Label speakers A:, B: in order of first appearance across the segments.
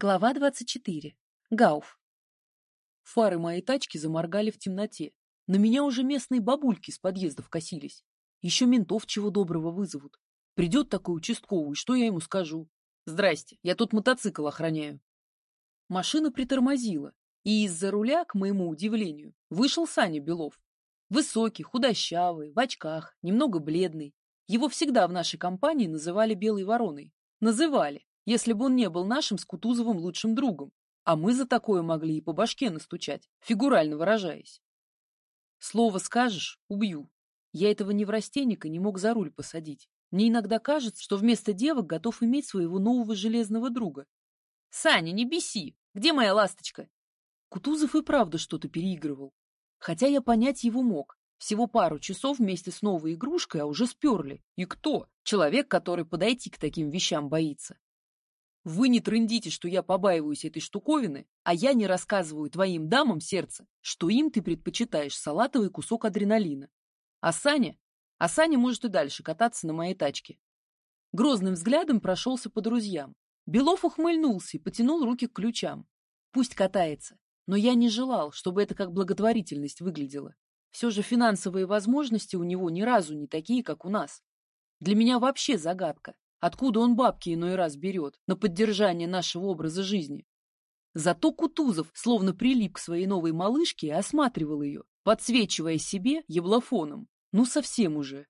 A: Глава 24. Гауф. Фары моей тачки заморгали в темноте. На меня уже местные бабульки с подъездов косились. Еще ментов чего доброго вызовут. Придет такой участковый, что я ему скажу? Здрасте, я тут мотоцикл охраняю. Машина притормозила, и из-за руля, к моему удивлению, вышел Саня Белов. Высокий, худощавый, в очках, немного бледный. Его всегда в нашей компании называли Белой Вороной. Называли, если бы он не был нашим с Кутузовым лучшим другом, а мы за такое могли и по башке настучать, фигурально выражаясь. Слово скажешь — убью. Я этого неврастенника не мог за руль посадить. Мне иногда кажется, что вместо девок готов иметь своего нового железного друга. «Саня, не беси! Где моя ласточка?» Кутузов и правда что-то переигрывал. Хотя я понять его мог. Всего пару часов вместе с новой игрушкой, а уже сперли. И кто? Человек, который подойти к таким вещам боится. Вы не трындите, что я побаиваюсь этой штуковины, а я не рассказываю твоим дамам сердце, что им ты предпочитаешь салатовый кусок адреналина. А Саня? А Саня может и дальше кататься на моей тачке. Грозным взглядом прошелся по друзьям. Белов ухмыльнулся и потянул руки к ключам. Пусть катается, но я не желал, чтобы это как благотворительность выглядело. Все же финансовые возможности у него ни разу не такие, как у нас. Для меня вообще загадка, Откуда он бабки иной раз берет на поддержание нашего образа жизни? Зато Кутузов словно прилип к своей новой малышке и осматривал ее, подсвечивая себе еблофоном. Ну, совсем уже.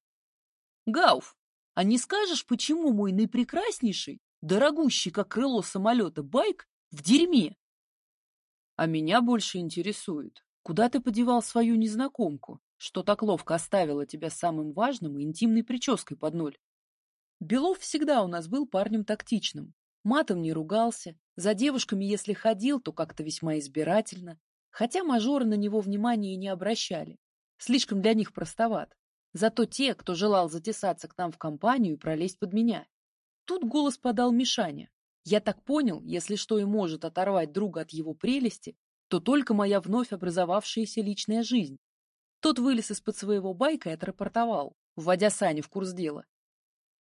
A: Гауф, а не скажешь, почему мой наипрекраснейший, дорогущий, как крыло самолета, байк в дерьме? А меня больше интересует, куда ты подевал свою незнакомку, что так ловко оставила тебя самым важным и интимной прической под ноль? Белов всегда у нас был парнем тактичным. Матом не ругался, за девушками, если ходил, то как-то весьма избирательно, хотя мажоры на него внимания и не обращали. Слишком для них простоват. Зато те, кто желал затесаться к нам в компанию и пролезть под меня. Тут голос подал Мишаня. Я так понял, если что и может оторвать друга от его прелести, то только моя вновь образовавшаяся личная жизнь. Тот вылез из-под своего байка и отрапортовал, вводя Саню в курс дела.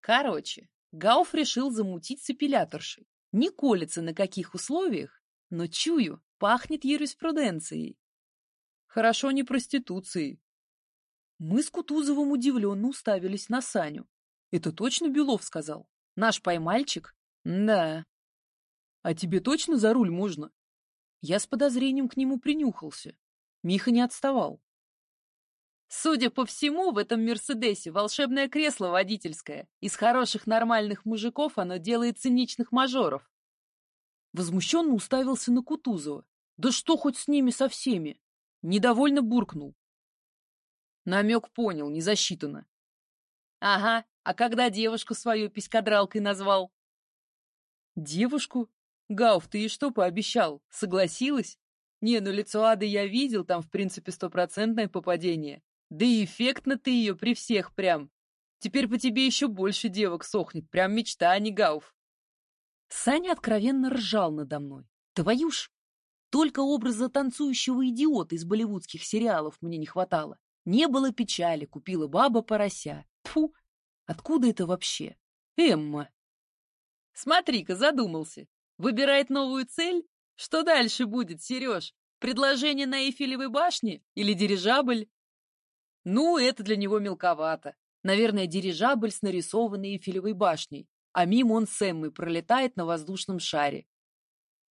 A: Короче, Гауф решил замутить с эпиляторшей. Не колется на каких условиях, но чую, пахнет юриспруденцией. Хорошо не проституцией. Мы с Кутузовым удивленно уставились на Саню. Это точно Белов сказал? Наш поймальчик? Да. А тебе точно за руль можно? Я с подозрением к нему принюхался. Миха не отставал. Судя по всему, в этом Мерседесе волшебное кресло водительское. Из хороших нормальных мужиков оно делает циничных мажоров. Возмущенно уставился на Кутузова. Да что хоть с ними со всеми? Недовольно буркнул. Намек понял, не засчитано. Ага, а когда девушку свою писькодралкой назвал? Девушку? Гауф, ты ей что пообещал? Согласилась? Не, ну лицо Ады я видел, там в принципе стопроцентное попадение. Да и эффектно ты ее при всех прям. Теперь по тебе еще больше девок сохнет. Прям мечта, а не гауф. Саня откровенно ржал надо мной. Твою ж! Только образа танцующего идиота из болливудских сериалов мне не хватало. Не было печали, купила баба порося. Тфу, откуда это вообще? Эмма. Смотри-ка, задумался. Выбирает новую цель? Что дальше будет, Сереж? Предложение на Эйфелевой башне или дирижабль? Ну, это для него мелковато. Наверное, дирижабль с нарисованной Эйфелевой башней, а мимо он с Эммой пролетает на воздушном шаре.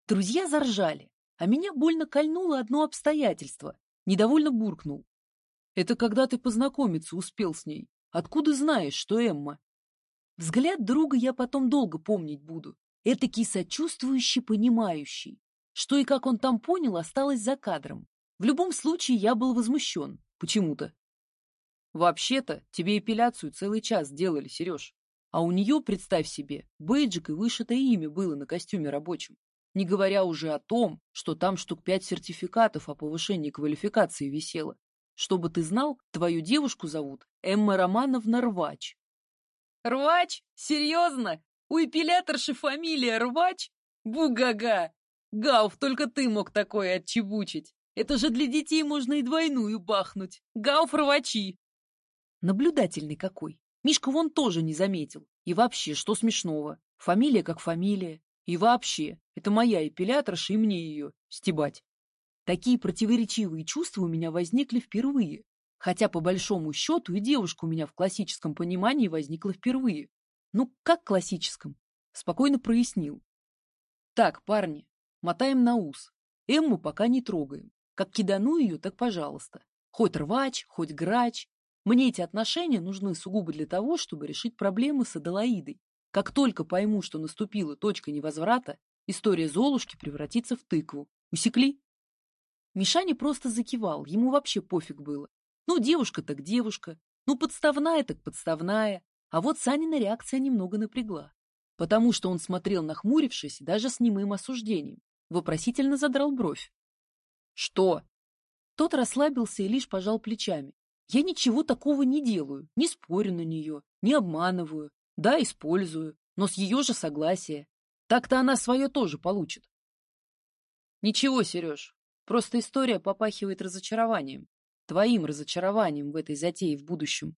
A: Друзья заржали, а меня больно кольнуло одно обстоятельство. Недовольно буркнул. Это когда ты познакомиться успел с ней. Откуда знаешь, что Эмма? Взгляд друга я потом долго помнить буду. Этакий сочувствующий, понимающий. Что и как он там понял, осталось за кадром. В любом случае, я был возмущен. Почему-то. Вообще-то, тебе эпиляцию целый час делали, Сереж. А у нее, представь себе, бейджик и вышитое имя было на костюме рабочем. Не говоря уже о том, что там штук пять сертификатов о повышении квалификации висело. Чтобы ты знал, твою девушку зовут Эмма Романовна Рвач. Рвач? Серьезно? У эпиляторши фамилия Рвач? Бугага! Гауф, только ты мог такое отчебучить. Это же для детей можно и двойную бахнуть. Гауф Рвачи. Наблюдательный какой. Мишка вон тоже не заметил. И вообще, что смешного? Фамилия как фамилия. И вообще, это моя эпиляторша, и мне ее стебать. Такие противоречивые чувства у меня возникли впервые. Хотя, по большому счету, и девушка у меня в классическом понимании возникла впервые. Ну, как классическом? Спокойно прояснил. Так, парни, мотаем на ус. Эмму пока не трогаем. Как кидану ее, так пожалуйста. Хоть рвач, хоть грач. Мне эти отношения нужны сугубо для того, чтобы решить проблемы с Аделаидой. Как только пойму, что наступила точка невозврата, история Золушки превратится в тыкву. Усекли? Мишаня просто закивал, ему вообще пофиг было. Ну, девушка так девушка, ну, подставная так подставная. А вот Санина реакция немного напрягла, потому что он смотрел, нахмурившись, даже с немым осуждением. Вопросительно задрал бровь. «Что?» Тот расслабился и лишь пожал плечами. «Я ничего такого не делаю, не спорю на нее, не обманываю. Да, использую, но с ее же согласия. Так-то она свое тоже получит». «Ничего, Сереж, просто история попахивает разочарованием. Твоим разочарованием в этой затее в будущем.